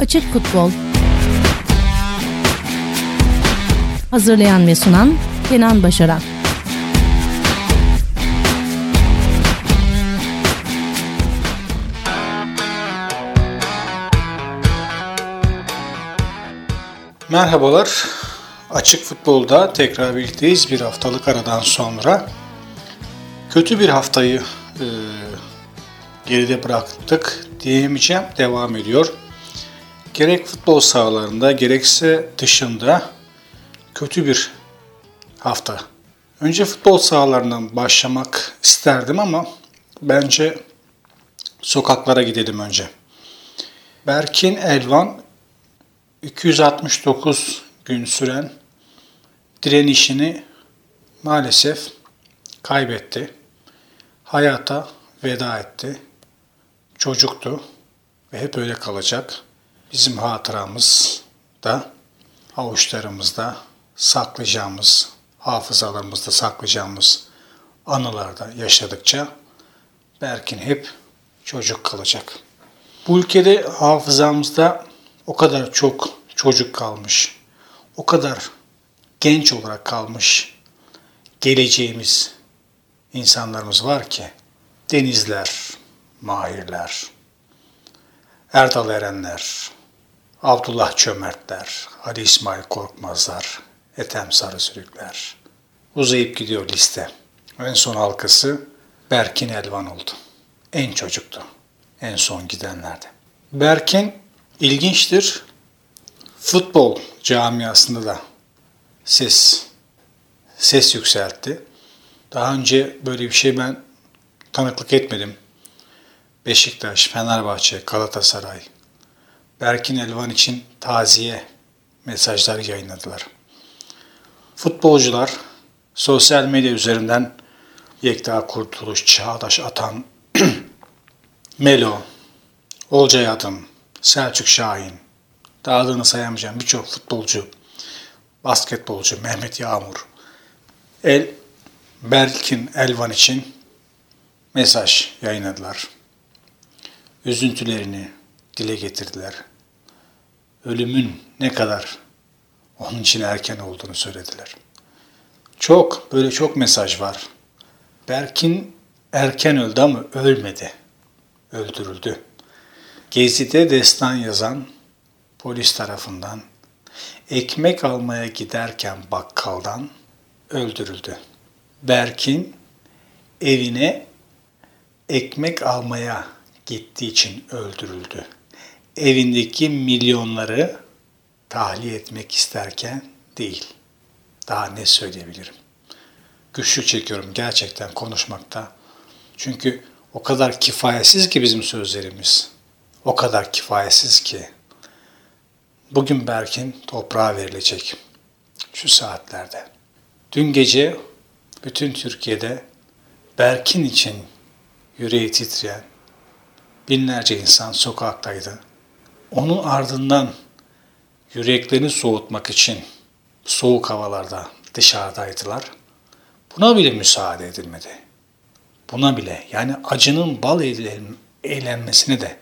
Açık Futbol Hazırlayan ve sunan Kenan Başaran Merhabalar. Açık Futbol'da tekrar birlikteyiz bir haftalık aradan sonra. Kötü bir haftayı e, geride bıraktık diyemeyeceğim. Devam ediyor. Gerek futbol sahalarında gerekse dışında kötü bir hafta. Önce futbol sahalarından başlamak isterdim ama bence sokaklara gidelim önce. Berkin Elvan 269 gün süren direnişini maalesef kaybetti. Hayata veda etti. Çocuktu ve hep öyle kalacak. Bizim hatıramız da avuçlarımızda saklayacağımız, hafızalarımızda saklayacağımız anılarda yaşadıkça Berkin hep çocuk kalacak. Bu ülkede hafızamızda o kadar çok çocuk kalmış, o kadar genç olarak kalmış geleceğimiz insanlarımız var ki Denizler, Mahirler, Erdal Erenler, Abdullah Çömertler, Ali İsmail Korkmazlar, Ethem Sarısürükler. Uzayıp gidiyor liste. En son halkası Berkin Elvan oldu. En çocuktu. En son gidenlerde. Berkin ilginçtir. Futbol camiasında da ses ses yükseltti. Daha önce böyle bir şey ben tanıklık etmedim. Beşiktaş, Fenerbahçe, Galatasaray, Berkin Elvan için taziye mesajları yayınladılar. Futbolcular sosyal medya üzerinden Yekta Kurtuluş, Çağdaş Atan, Melo, Olcay Adım, Selçuk Şahin, daha adını sayamayacağım birçok futbolcu, basketbolcu Mehmet Yağmur, El Berkin Elvan için mesaj yayınladılar. Üzüntülerini dile getirdiler. Ölümün ne kadar onun için erken olduğunu söylediler. Çok, böyle çok mesaj var. Berkin erken öldü ama ölmedi. Öldürüldü. Gezi'de destan yazan polis tarafından ekmek almaya giderken bakkaldan öldürüldü. Berkin evine ekmek almaya gittiği için öldürüldü. Evindeki milyonları tahliye etmek isterken değil. Daha ne söyleyebilirim? Güçlü çekiyorum gerçekten konuşmakta. Çünkü o kadar kifayetsiz ki bizim sözlerimiz. O kadar kifayetsiz ki. Bugün Berkin toprağa verilecek. Şu saatlerde. Dün gece bütün Türkiye'de Berkin için yüreği titreyen binlerce insan sokaktaydı. Onun ardından yüreklerini soğutmak için soğuk havalarda dışarıdaydılar. Buna bile müsaade edilmedi. Buna bile yani acının bal eğlenmesine de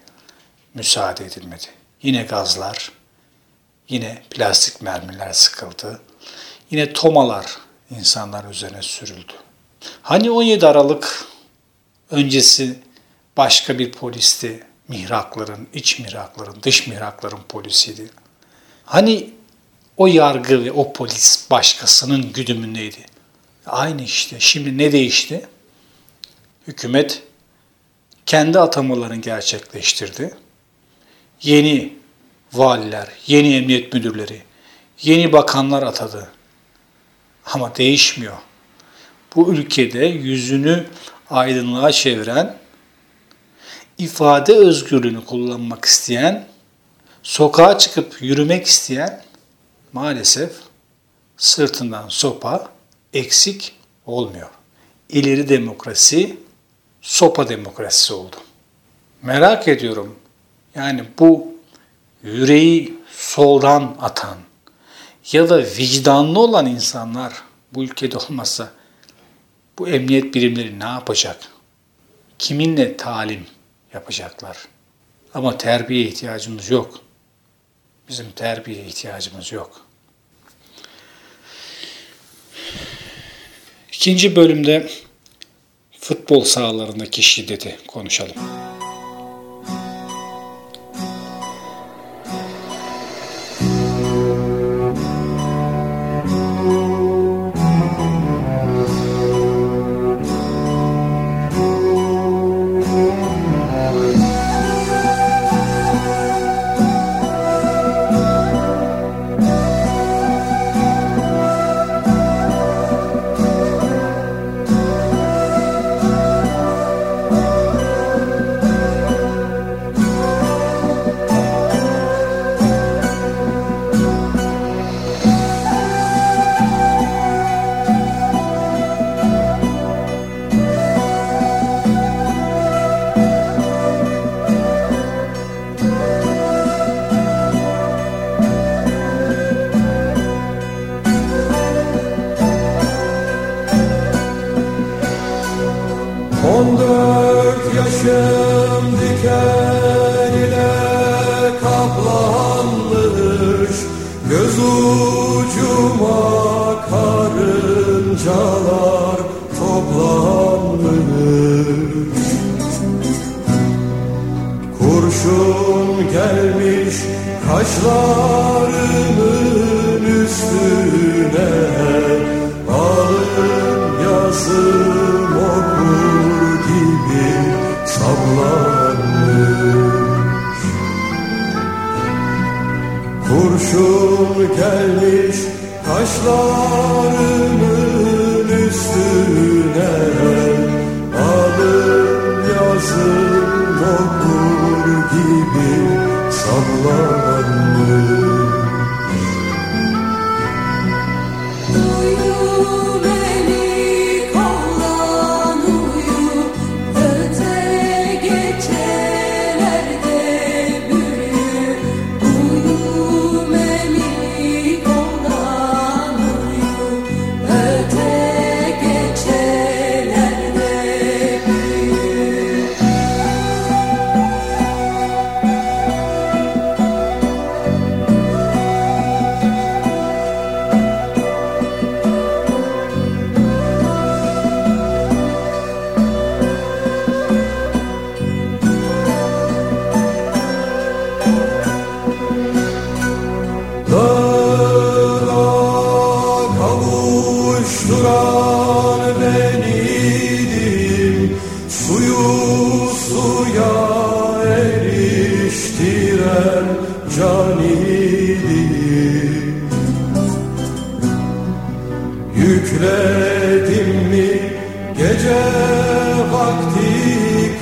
müsaade edilmedi. Yine gazlar, yine plastik mermiler sıkıldı. Yine tomalar insanlar üzerine sürüldü. Hani 17 Aralık öncesi başka bir polisti, mihrakların, iç mihrakların, dış mihrakların polisiydi. Hani o yargı ve o polis başkasının güdümündeydi. Aynı işte. Şimdi ne değişti? Hükümet kendi atamalarını gerçekleştirdi. Yeni valiler, yeni emniyet müdürleri, yeni bakanlar atadı. Ama değişmiyor. Bu ülkede yüzünü aydınlığa çeviren, ifade özgürlüğünü kullanmak isteyen, sokağa çıkıp yürümek isteyen maalesef sırtından sopa eksik olmuyor. İleri demokrasi sopa demokrasisi oldu. Merak ediyorum. Yani bu yüreği soldan atan ya da vicdanlı olan insanlar bu ülkede olmazsa bu emniyet birimleri ne yapacak? Kiminle talim yapacaklar? Ama terbiye ihtiyacımız yok. Bizim terbiye ihtiyacımız yok. İkinci bölümde futbol sahalarındaki şiddeti konuşalım. Karıncalar toplanmış. Kurşun gelmiş kaşlarımın üstüne. Alın yazım okur gibi saplanmış. Kurşun gelmiş kaşlarımın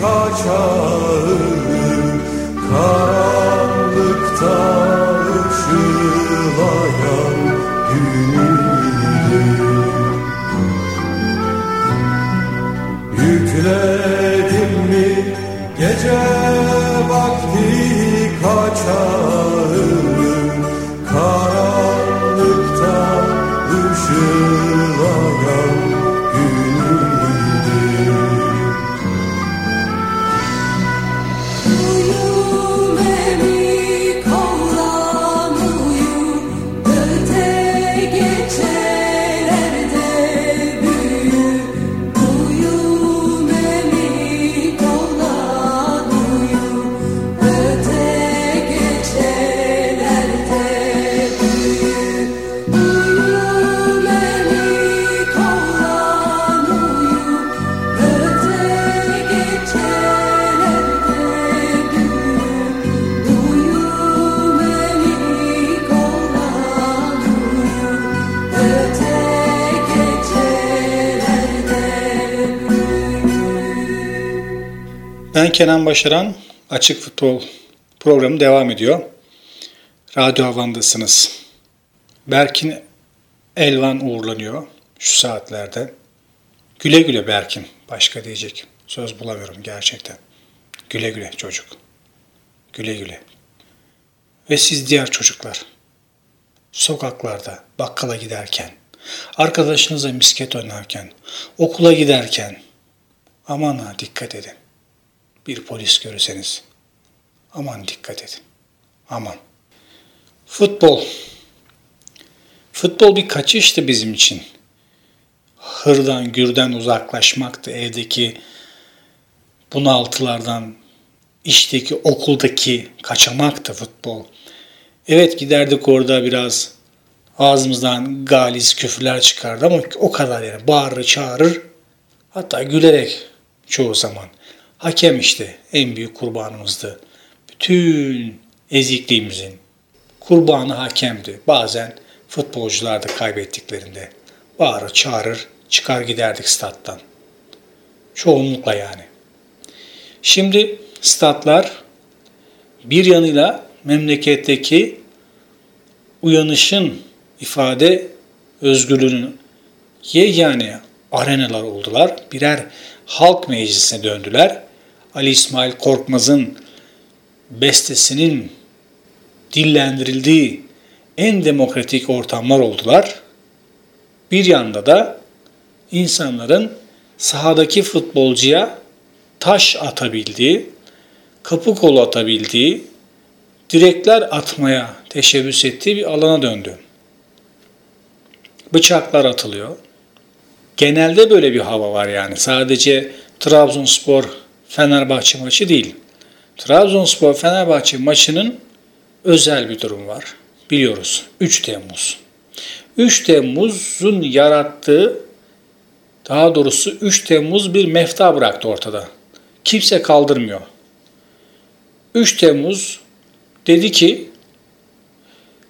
kaçağı Karanlıkta ışılayan günüydü Yükledim mi gece Kenan Başaran. Açık Futbol programı devam ediyor. Radyo Havan'dasınız. Berkin Elvan uğurlanıyor şu saatlerde. Güle güle Berkin. Başka diyecek. Söz bulamıyorum gerçekten. Güle güle çocuk. Güle güle. Ve siz diğer çocuklar. Sokaklarda, bakkala giderken, arkadaşınızla misket oynarken, okula giderken aman ha dikkat edin. Bir polis görürseniz aman dikkat edin. Aman. Futbol. Futbol bir kaçıştı bizim için. Hırdan, gürden uzaklaşmaktı. Evdeki bunaltılardan, işteki, okuldaki kaçamaktı futbol. Evet giderdik orada biraz ağzımızdan galis küfürler çıkardı ama o kadar yani bağırır çağırır hatta gülerek çoğu zaman. Hakem işte en büyük kurbanımızdı. Bütün ezikliğimizin kurbanı hakemdi. Bazen futbolcular da kaybettiklerinde bağırır çağırır çıkar giderdik stat'tan. Çoğunlukla yani. Şimdi statlar bir yanıyla memleketteki uyanışın ifade özgürlüğünün yegane arenalar oldular. Birer halk meclisine döndüler. Ali İsmail Korkmaz'ın bestesinin dillendirildiği en demokratik ortamlar oldular. Bir yanda da insanların sahadaki futbolcuya taş atabildiği, kapı kolu atabildiği, direkler atmaya teşebbüs ettiği bir alana döndü. Bıçaklar atılıyor. Genelde böyle bir hava var yani. Sadece Trabzonspor Fenerbahçe maçı değil. Trabzonspor Fenerbahçe maçının özel bir durum var. Biliyoruz. 3 Temmuz. 3 Temmuz'un yarattığı daha doğrusu 3 Temmuz bir mefta bıraktı ortada. Kimse kaldırmıyor. 3 Temmuz dedi ki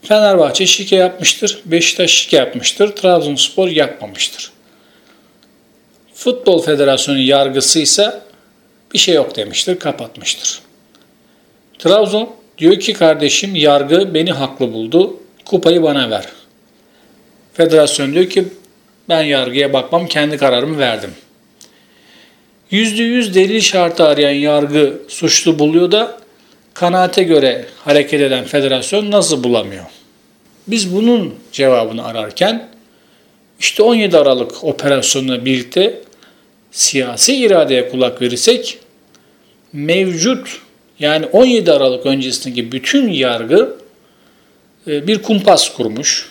Fenerbahçe şike yapmıştır, Beşiktaş şike yapmıştır, Trabzonspor yapmamıştır. Futbol Federasyonu yargısı ise bir şey yok demiştir, kapatmıştır. Trabzon diyor ki kardeşim yargı beni haklı buldu, kupayı bana ver. Federasyon diyor ki ben yargıya bakmam, kendi kararımı verdim. %100 delil şartı arayan yargı suçlu buluyor da kanaate göre hareket eden federasyon nasıl bulamıyor? Biz bunun cevabını ararken işte 17 Aralık operasyonuyla birlikte siyasi iradeye kulak verirsek mevcut yani 17 Aralık öncesindeki bütün yargı e, bir kumpas kurmuş.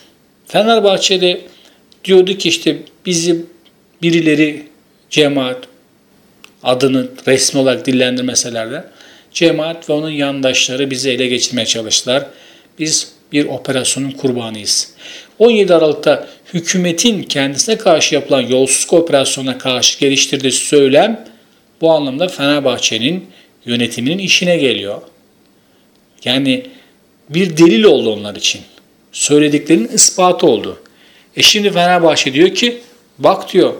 Fenerbahçe'de diyordu ki işte bizi birileri cemaat adını resmi olarak dillendirmeseler de cemaat ve onun yandaşları bizi ele geçirmeye çalıştılar. Biz bir operasyonun kurbanıyız. 17 Aralık'ta hükümetin kendisine karşı yapılan yolsuzluk operasyonuna karşı geliştirdiği söylem bu anlamda Fenerbahçe'nin yönetiminin işine geliyor. Yani bir delil oldu onlar için. Söylediklerinin ispatı oldu. E şimdi Fenerbahçe diyor ki bak diyor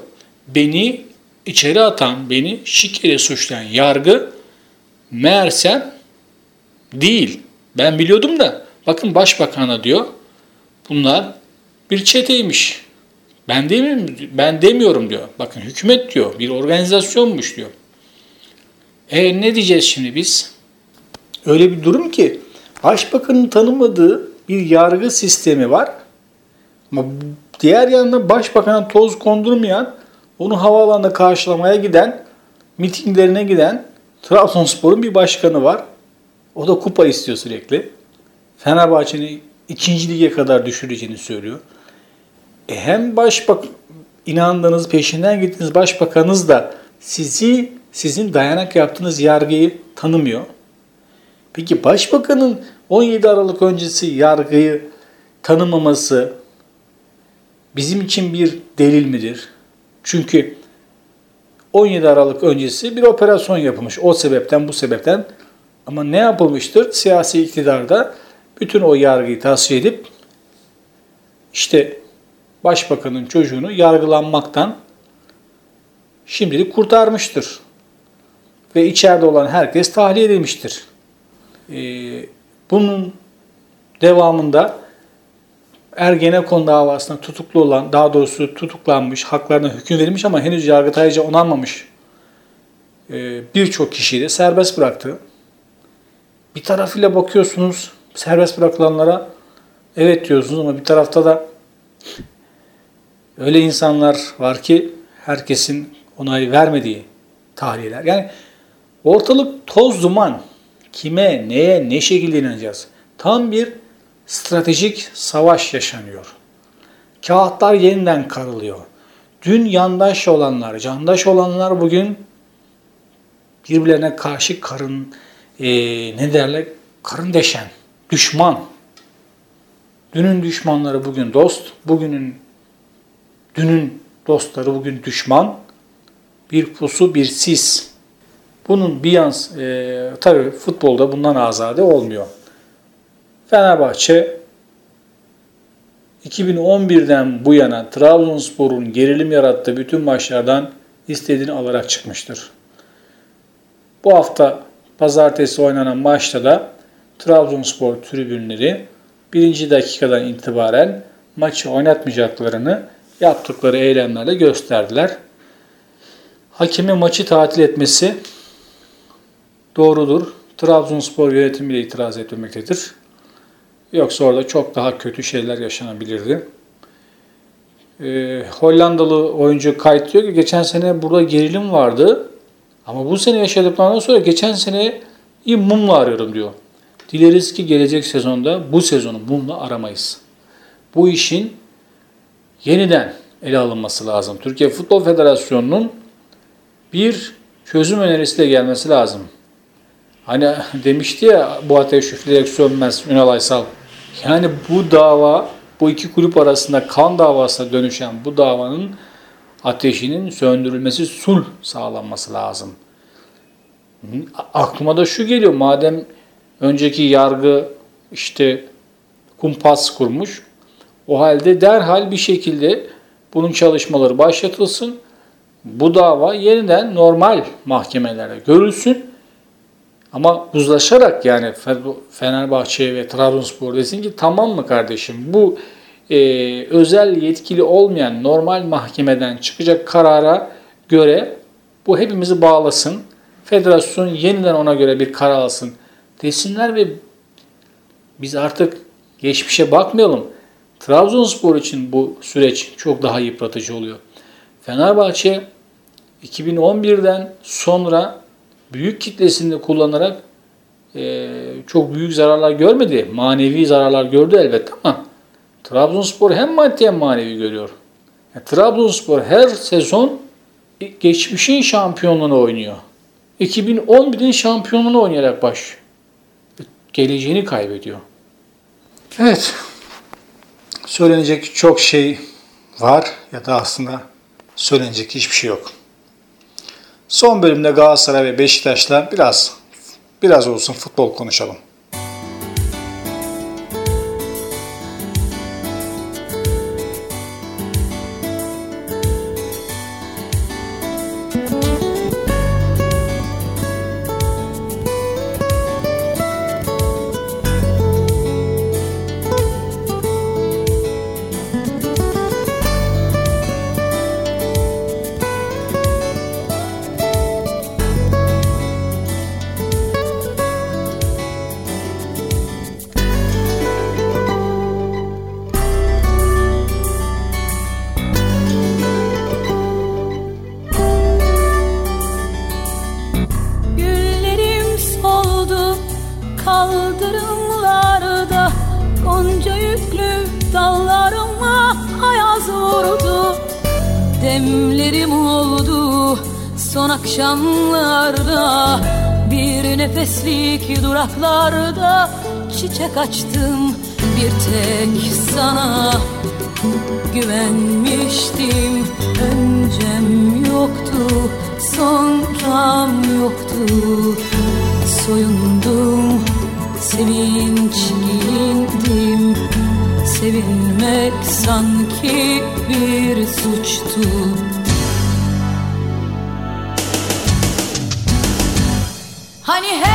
beni içeri atan, beni şikeyle suçlayan yargı meğersem değil. Ben biliyordum da bakın başbakana diyor bunlar bir çeteymiş. Ben demiyorum, ben demiyorum diyor. Bakın hükümet diyor. Bir organizasyonmuş diyor. E ne diyeceğiz şimdi biz? Öyle bir durum ki başbakanın tanımadığı bir yargı sistemi var. Ama diğer yandan başbakana toz kondurmayan, onu havaalanında karşılamaya giden, mitinglerine giden Trabzonspor'un bir başkanı var. O da kupa istiyor sürekli. Fenerbahçe'nin ikinci lige kadar düşüreceğini söylüyor. E hem başbak inandığınız, peşinden gittiğiniz başbakanınız da sizi sizin dayanak yaptığınız yargıyı tanımıyor. Peki başbakanın 17 Aralık öncesi yargıyı tanımaması bizim için bir delil midir? Çünkü 17 Aralık öncesi bir operasyon yapılmış. O sebepten bu sebepten ama ne yapılmıştır? Siyasi iktidarda bütün o yargıyı tasfiye edip işte başbakanın çocuğunu yargılanmaktan şimdilik kurtarmıştır. Ve içeride olan herkes tahliye edilmiştir. Ee, bunun devamında Ergenekon davasında tutuklu olan, daha doğrusu tutuklanmış, haklarına hüküm verilmiş ama henüz yargıtayca onanmamış e, birçok kişiyi de serbest bıraktı. Bir tarafıyla bakıyorsunuz serbest bırakılanlara evet diyorsunuz ama bir tarafta da öyle insanlar var ki herkesin onay vermediği tahliyeler. Yani ortalık toz duman. Kime, neye, ne şekilde inanacağız? Tam bir stratejik savaş yaşanıyor. Kağıtlar yeniden karılıyor. Dün yandaş olanlar, candaş olanlar bugün birbirlerine karşı karın e, ne derler karın deşen, düşman. Dünün düşmanları bugün dost, bugünün dünün dostları bugün düşman. Bir pusu bir sis. Bunun bir yans, e, tabii futbolda bundan azade olmuyor. Fenerbahçe 2011'den bu yana Trabzonspor'un gerilim yarattığı bütün maçlardan istediğini alarak çıkmıştır. Bu hafta pazartesi oynanan maçta da Trabzonspor tribünleri birinci dakikadan itibaren maçı oynatmayacaklarını yaptıkları eylemlerle gösterdiler. Hakemin maçı tatil etmesi doğrudur. Trabzonspor yönetimiyle itiraz etmemektedir. Yoksa orada çok daha kötü şeyler yaşanabilirdi. Ee, Hollandalı oyuncu Kayt diyor ki geçen sene burada gerilim vardı. Ama bu sene yaşadıklarından sonra geçen sene iyi mumla arıyorum diyor. Dileriz ki gelecek sezonda bu sezonu mumla aramayız. Bu işin yeniden ele alınması lazım. Türkiye Futbol Federasyonu'nun bir çözüm önerisiyle gelmesi lazım. Hani demişti ya bu ateş üfleyerek sönmez Ünal Aysal. Yani bu dava, bu iki kulüp arasında kan davasına dönüşen bu davanın ateşinin söndürülmesi, sul sağlanması lazım. Aklıma da şu geliyor, madem önceki yargı işte kumpas kurmuş, o halde derhal bir şekilde bunun çalışmaları başlatılsın. Bu dava yeniden normal mahkemelerde görülsün. Ama uzlaşarak yani Fenerbahçe ve Trabzonspor desin ki tamam mı kardeşim bu e, özel yetkili olmayan normal mahkemeden çıkacak karara göre bu hepimizi bağlasın. Federasyon yeniden ona göre bir karar alsın desinler ve biz artık geçmişe bakmayalım. Trabzonspor için bu süreç çok daha yıpratıcı oluyor. Fenerbahçe 2011'den sonra büyük kitlesinde kullanarak e, çok büyük zararlar görmedi. Manevi zararlar gördü elbette ama Trabzonspor hem maddi hem manevi görüyor. Yani Trabzonspor her sezon geçmişin şampiyonluğunu oynuyor. 2011'in şampiyonluğunu oynayarak baş geleceğini kaybediyor. Evet. Söylenecek çok şey var ya da aslında söylenecek hiçbir şey yok. Son bölümde Galatasaray ve Beşiktaş'la biraz biraz olsun futbol konuşalım. Akşamlarda Bir nefeslik duraklarda Çiçek açtım bir tek sana. Güvenmiştim öncem yoktu Sonram yoktu. Soyundum sevinç giyindim Sevinmek sanki bir suçtu Hani her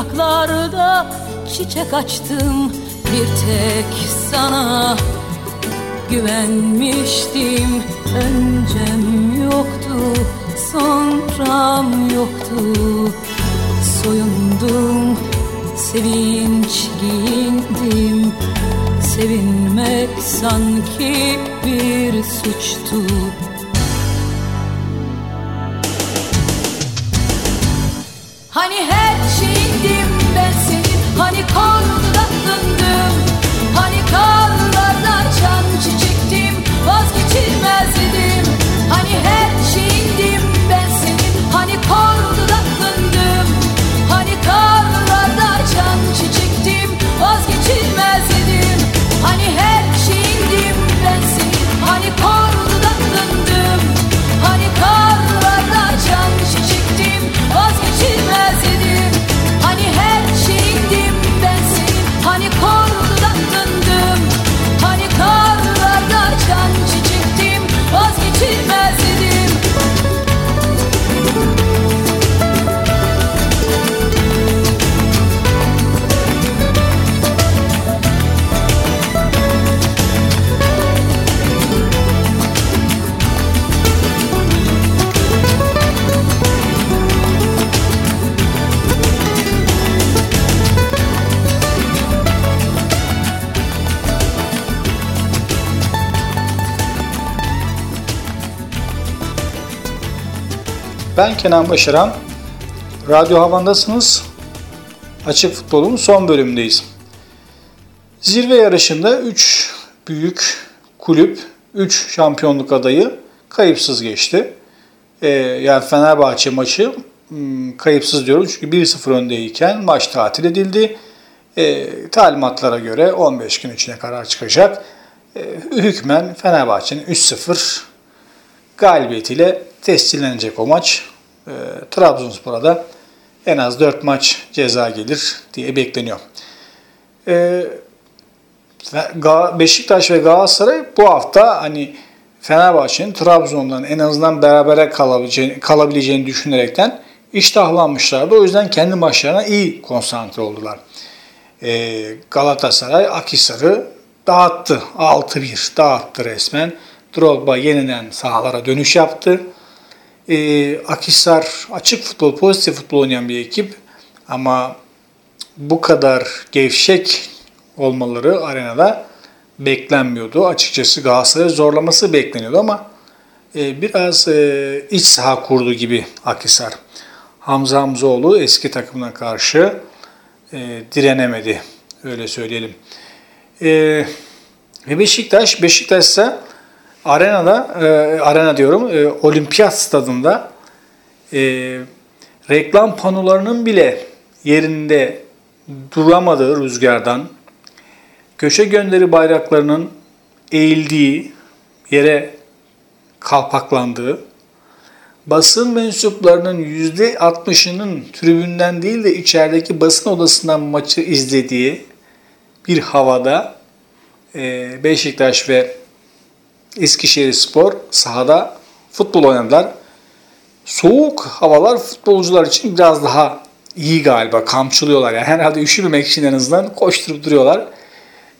duraklarda Çiçek açtım bir tek sana. Güvenmiştim öncem yoktu Sonram yoktu. Soyundum sevinç giyindim. Sevinmek sanki bir suçtu. Hani her Ben Kenan Başaran. Radyo Havan'dasınız. Açık Futbol'un son bölümündeyiz. Zirve yarışında 3 büyük kulüp, 3 şampiyonluk adayı kayıpsız geçti. Ee, yani Fenerbahçe maçı hmm, kayıpsız diyorum çünkü 1-0 öndeyken maç tatil edildi. Ee, talimatlara göre 15 gün içine karar çıkacak. Ee, hükmen Fenerbahçe'nin 3-0 galibiyetiyle tescillenecek o maç. E, Trabzonspor'a da en az 4 maç ceza gelir diye bekleniyor. E, Beşiktaş ve Galatasaray bu hafta hani Fenerbahçe'nin Trabzon'dan en azından berabere kalabileceğini, kalabileceğini düşünerekten iştahlanmışlardı. O yüzden kendi maçlarına iyi konsantre oldular. E, Galatasaray Akhisar'ı dağıttı. 6-1 dağıttı resmen. Drogba yeniden sahalara dönüş yaptı. Ee, Akhisar açık futbol, pozitif futbol oynayan bir ekip ama bu kadar gevşek olmaları arenada beklenmiyordu. Açıkçası Galatasaray'ı zorlaması bekleniyordu ama e, biraz e, iç saha kurdu gibi Akhisar. Hamza Hamzoğlu eski takımına karşı e, direnemedi. Öyle söyleyelim. E, Beşiktaş, Beşiktaş ise arenada, e, arena diyorum, e, olimpiyat stadında e, reklam panolarının bile yerinde duramadığı rüzgardan, köşe gönderi bayraklarının eğildiği, yere kalpaklandığı, basın mensuplarının %60'ının tribünden değil de içerideki basın odasından maçı izlediği bir havada e, Beşiktaş ve Eskişehir Spor sahada futbol oynadılar. Soğuk havalar futbolcular için biraz daha iyi galiba. Kamçılıyorlar. Yani herhalde üşümemek için en azından koşturup duruyorlar.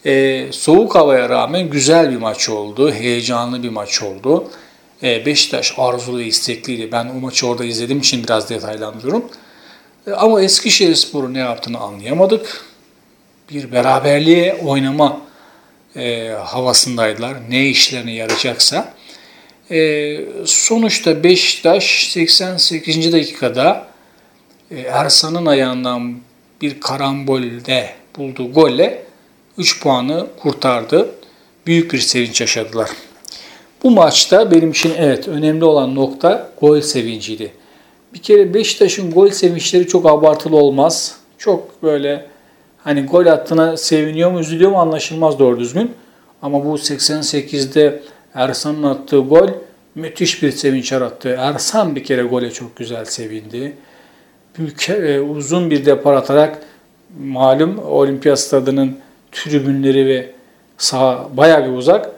Ee, soğuk havaya rağmen güzel bir maç oldu. Heyecanlı bir maç oldu. Ee, Beşiktaş arzulu ve istekliydi. Ben o maçı orada izlediğim için biraz detaylandırıyorum. Ee, ama Eskişehir Spor'un ne yaptığını anlayamadık. Bir beraberliğe oynama e, havasındaydılar. Ne işlerine yarayacaksa. E, sonuçta Beşiktaş 88. dakikada e, Ersan'ın ayağından bir karambolde bulduğu golle 3 puanı kurtardı. Büyük bir sevinç yaşadılar. Bu maçta benim için evet önemli olan nokta gol sevinciydi. Bir kere Beşiktaş'ın gol sevinçleri çok abartılı olmaz. Çok böyle hani gol attığına seviniyor mu üzülüyor mu anlaşılmaz doğru düzgün. Ama bu 88'de Ersan'ın attığı gol müthiş bir sevinç yarattı. Ersan bir kere gole çok güzel sevindi. Büyük, e, uzun bir depar atarak malum olimpiyat stadının tribünleri ve saha bayağı bir uzak.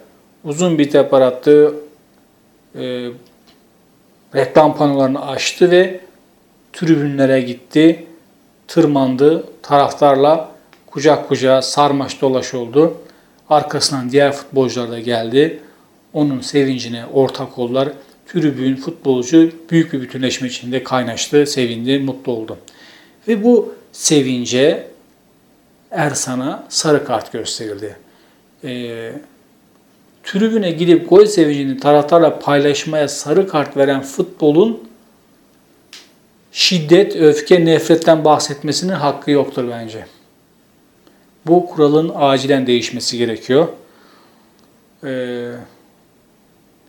Uzun bir tepar attı. E, reklam panolarını açtı ve tribünlere gitti. Tırmandı. Taraftarla kucak kucağa sarmaş dolaş oldu. Arkasından diğer futbolcular da geldi. Onun sevincine ortak oldular. Tribün, futbolcu büyük bir bütünleşme içinde kaynaştı, sevindi, mutlu oldu. Ve bu sevince Ersan'a sarı kart gösterildi. Ee, tribüne gidip gol sevincini taraftarla paylaşmaya sarı kart veren futbolun şiddet, öfke, nefretten bahsetmesinin hakkı yoktur bence. Bu kuralın acilen değişmesi gerekiyor. Ee,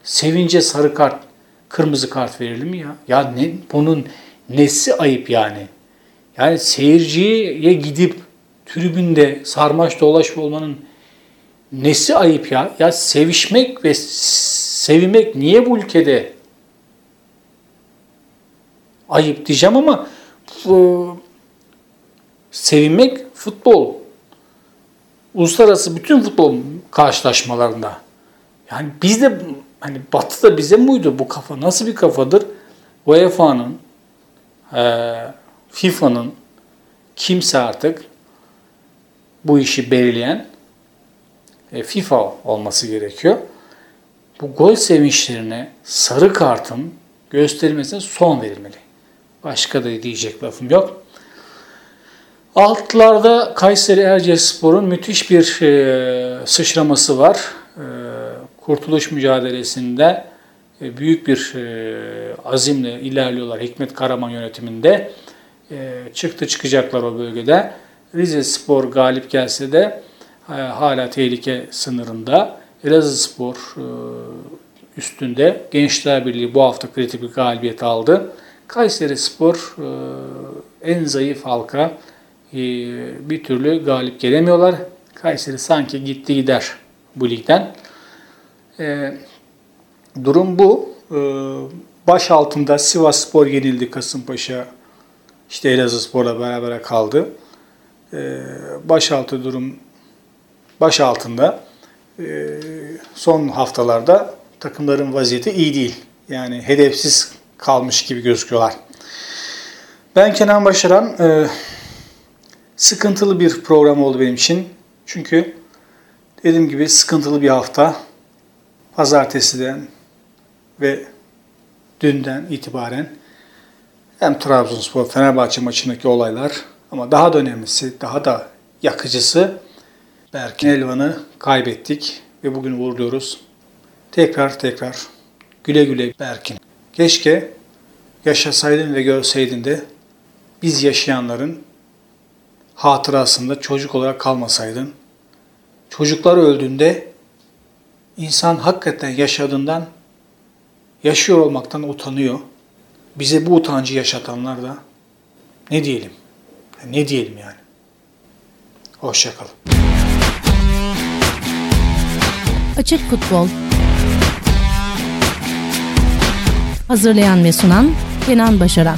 sevince sarı kart, kırmızı kart verilir mi ya? Ya ne, bunun nesi ayıp yani? Yani seyirciye gidip tribünde sarmaş dolaş olmanın nesi ayıp ya? Ya sevişmek ve sevmek niye bu ülkede ayıp diyeceğim ama bu, sevinmek futbol. Uluslararası bütün futbol karşılaşmalarında. Yani biz de hani Batı'da bize mi uydu bu kafa? Nasıl bir kafadır? UEFA'nın, e, FIFA'nın kimse artık bu işi belirleyen e, FIFA olması gerekiyor. Bu gol sevinçlerine sarı kartın gösterilmesine son verilmeli. Başka da diyecek lafım yok. Altlarda Kayseri Erciyesspor'un müthiş bir e, sıçraması var. E, kurtuluş mücadelesinde e, büyük bir e, azimle ilerliyorlar Hikmet Karaman yönetiminde. E, çıktı çıkacaklar o bölgede. Rize Spor galip gelse de e, hala tehlike sınırında. Elazığ Spor e, üstünde. Gençler Birliği bu hafta kritik bir galibiyet aldı. Kayseri Spor e, en zayıf halka bir türlü galip gelemiyorlar. Kayseri sanki gitti gider bu ligden. E, durum bu. E, baş altında Sivas Spor yenildi Kasımpaşa. İşte Elazığ Spor'la beraber kaldı. E, baş altı durum baş altında. E, son haftalarda takımların vaziyeti iyi değil. Yani hedefsiz kalmış gibi gözüküyorlar. Ben Kenan Başaran. Sıkıntılı bir program oldu benim için. Çünkü dediğim gibi sıkıntılı bir hafta. Pazartesiden ve dünden itibaren hem Trabzonspor Fenerbahçe maçındaki olaylar ama daha da önemlisi, daha da yakıcısı Berkin Elvan'ı kaybettik ve bugün uğurluyoruz. Tekrar tekrar güle güle Berkin. Keşke yaşasaydın ve görseydin de biz yaşayanların hatırasında çocuk olarak kalmasaydın. Çocuklar öldüğünde insan hakikaten yaşadığından, yaşıyor olmaktan utanıyor. Bize bu utancı yaşatanlar da ne diyelim? Ne diyelim yani? Hoşçakalın. Açık Futbol Hazırlayan ve sunan Kenan Başaran